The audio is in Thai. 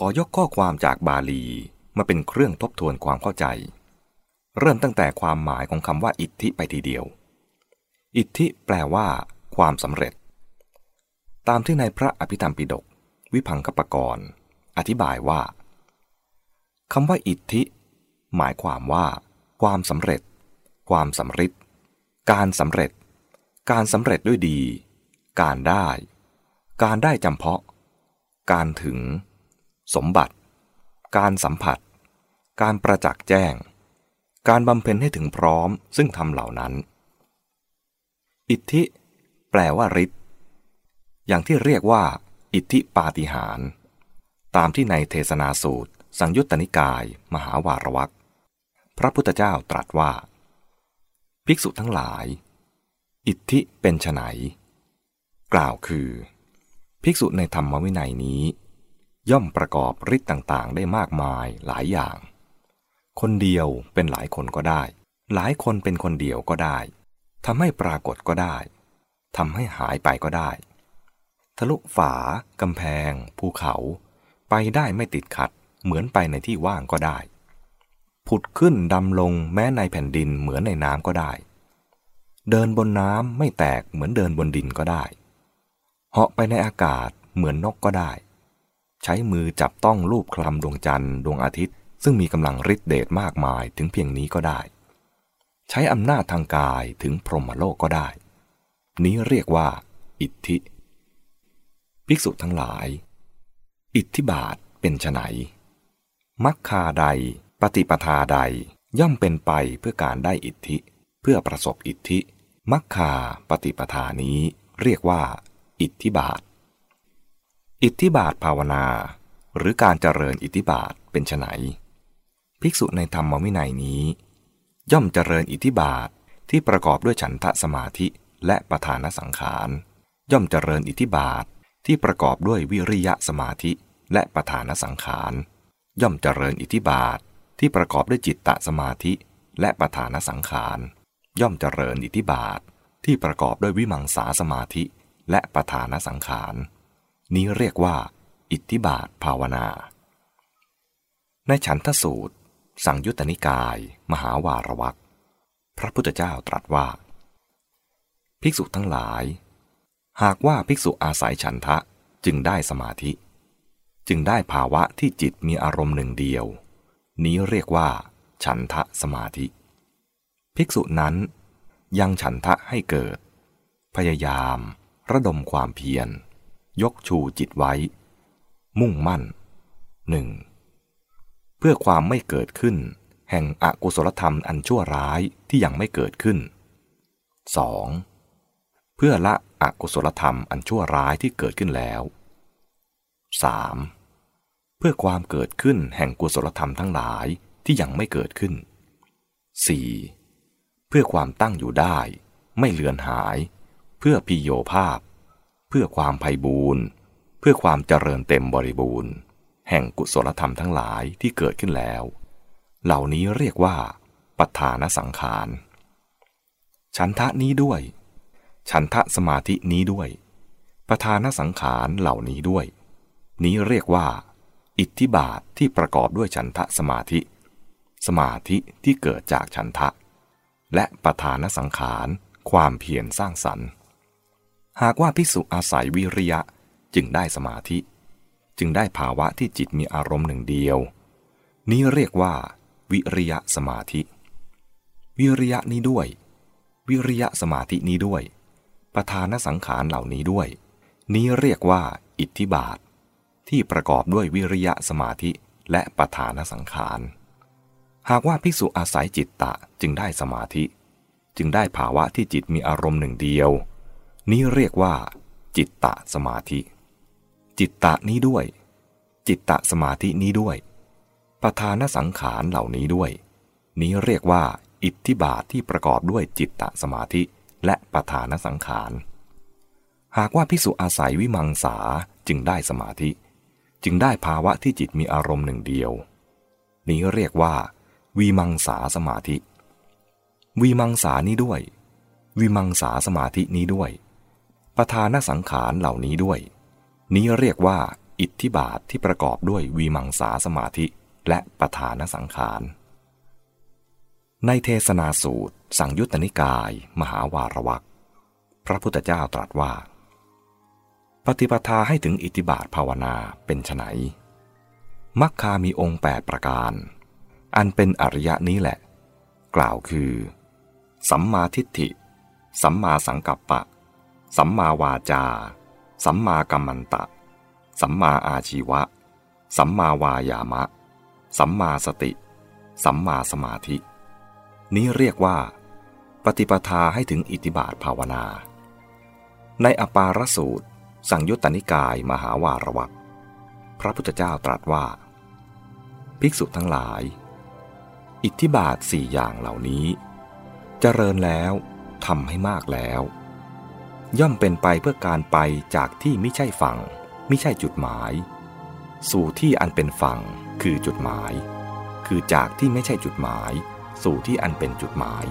ขอยกข้อความจากบาลีมาเป็นเครื่องทบทวนความเข้าใจ เริ่มตั้งแต่ความหมายของคำว่าอิทธิไปทีเดียว อิทธิแปลว่า ความสำเร็จ ตามที่ในพระอภิธรรมปิฎกวิพังคปกรณ์อธิบายว่าคำว่าอิทธิ หมายความว่า ความสำเร็จ ความสำริดการสำเร็จ การสำเร็จด้วยดี การได้ การได้จำเพาะ การถึง สมบัติ การสัมผัส การประจักษ์แจ้ง การบำเพ็ญให้ถึงพร้อมซึ่งทำเหล่านั้น อิทธิ แปลว่าฤทธิ์อย่างที่เรียกว่า อิทธิปาฏิหาริย์ตามที่ในเทศนาสูตร สังยุตตนิกาย มหาวารวักพระพุทธเจ้าตรัสว่า ภิกษุทั้งหลาย อิทธิเป็นไฉนกล่าวคือ ภิกษุในธรรมวินัยนี้ ย่อมประกอบฤทธิ์ต่างๆ ได้มากมายหลายอย่าง คนเดียวเป็นหลายคนก็ได้ หลายคนเป็นคนเดียวก็ได้ทำให้ปรากฏก็ได้ทำให้หายไปก็ได้ ทะลุฝากำแพง ภูเขา ไปได้ไม่ติดขัด เหมือนไปในที่ว่างก็ได้ ผุดขึ้นดำลงแม้ในแผ่นดินเหมือนในน้ำก็ได้ เดินบนน้ำไม่แตกเหมือนเดินบนดินก็ได้เหาะไปในอากาศเหมือนนกก็ได้ ใช้มือจับต้องรูปคลำดวงจันทร์ดวงอาทิตย์ ซึ่งมีกำลังฤทธิเดชมากมายถึงเพียงนี้ก็ได้ ใช้อำนาจทางกายถึงพรหมโลกก็ได้ นี้เรียกว่า อิทธิ ภิกษุทั้งหลาย อิทธิบาทเป็นไฉนมักคาใด ปฏิปทาใดย่อมเป็นไปเพื่อการได้อิทธิ เพื่อประสบอิทธิมักคาปฏิปทานี้เรียกว่า อิทธิบาท อิทธิบาทภาวนา หรือการเจริญอิทธิบาทเป็นไฉนภิกษุในธรรมวินัยนี้ ย่อมเจริญอิทธิบาทที่ประกอบด้วยฉันทะสมาธิและประธานสังขาร ย่อมเจริญอิทธิบาทที่ประกอบด้วยวิริยะสมาธิและประธานสังขาร ย่อมเจริญอิทธิบาทที่ประกอบด้วยจิตตสมาธิและประธานสังขาร ย่อมเจริญอิทธิบาทที่ประกอบด้วยวิมังสาสมาธิและประธานสังขาร นี้เรียกว่า อิทธิบาทภาวนา ในฉันทสูตร สังยุตตนิกาย มหาวารวักพระพุทธเจ้าตรัสว่า ภิกษุทั้งหลาย หากว่าภิกษุอาศัยฉันทะจึงได้สมาธิ จึงได้ภาวะที่จิตมีอารมณ์หนึ่งเดียว นี้เรียกว่า ฉันทะสมาธิ ภิกษุนั้นยังฉันทะให้เกิด พยายาม ระดมความเพียร ยกชูจิตไว้ มุ่งมั่นหนึ่งเพื่อความไม่เกิดขึ้น แห่งอกุศลธรรมอันชั่วร้ายที่ยังไม่เกิดขึ้น 2. เพื่อละอกุศลธรรมอันชั่วร้ายที่เกิดขึ้นแล้ว 3. เพื่อความเกิดขึ้นแห่งกุศลธรรมทั้งหลายที่ยังไม่เกิดขึ้น 4. เพื่อความตั้งอยู่ได้ ไม่เลือนหาย เพื่อพิโยภาพ เพื่อความไพ่บูรณ์เพื่อความเจริญเต็มบริบูรณ์ แห่งกุศลธรรมทั้งหลายที่เกิดขึ้นแล้ว เหล่านี้เรียกว่าปัฏฐานสังขาร ฉันทะนี้ด้วย ฉันทะสมาธินี้ด้วยประธานสังขารเหล่านี้ด้วย นี้เรียกว่า อิทธิบาทที่ประกอบด้วยฉันทะสมาธิ สมาธิที่เกิดจากฉันทะ และประธานสังขารความเพียรสร้างสรรค์ หากว่าภิกษุอาศัยวิริยะจึงได้สมาธิ จึงได้ภาวะที่จิตมีอารมณ์หนึ่งเดียว นี้เรียกว่า วิริยะสมาธิ วิริยะนี้ด้วย วิริยะสมาธินี้ด้วย ประธานสังขารเหล่านี้ด้วย นี้เรียกว่า อิทธิบาท ที่ประกอบด้วยวิริยะสมาธิและประธานสังขาร หากว่าภิกษุอาศัยจิตตะจึงได้สมาธิ จึงได้ภาวะที่จิตมีอารมณ์หนึ่งเดียว นี้เรียกว่า จิตตะสมาธิ จิตตะนี้ด้วย จิตตะสมาธินี้ด้วย ประธานสังขารเหล่านี้ด้วย นี้เรียกว่า อิทธิบาทที่ประกอบด้วยจิตตะสมาธิและประธานสังขาร หากว่าภิกษุอาศัยวิมังสาจึงได้สมาธิ จึงได้ภาวะที่จิตมีอารมณ์หนึ่งเดียว นี้เรียกว่าวิมังสาสมาธิวิมังสานี้ด้วยวิมังสาสมาธินี้ด้วย ประธานสังขารเหล่านี้ด้วย นี้เรียกว่า อิทธิบาทที่ประกอบด้วยวีมังสาสมาธิและประธานสังขาร ในเทศนาสูตร สังยุตตนิกาย มหาวารวักพระพุทธเจ้าตรัสว่า ปฏิปทาให้ถึงอิทธิบาทภาวนาเป็นไนมัคคามีองค์8ประการ อันเป็นอริยะนี้แหละ กล่าวคือ สัมมาทิฏฐิ สัมมาสังกัปปะ สัมมาวาจา สัมมากัมมันตะ สัมมาอาชีวะ สัมมาวายามะ สัมมาสติ สัมมาสมาธิ นี้เรียกว่า ปฏิปทาให้ถึงอิทธิบาทภาวนา ในอปารสูตร สังยุตตนิกายมหาวารวักพระพุทธเจ้าตรัสว่า ภิกษุทั้งหลาย อิทธิบาทสี่อย่างเหล่านี้จเจริญแล้วทำให้มากแล้ว ย่อมเป็นไปเพื่อการไปจากที่ไม่ใช่ฝั่งไม่ใช่จุดหมาย สู่ที่อันเป็นฝั่งคือจุดหมาย คือจากที่ไม่ใช่จุดหมาย สู่ที่อันเป็นจุดหมาย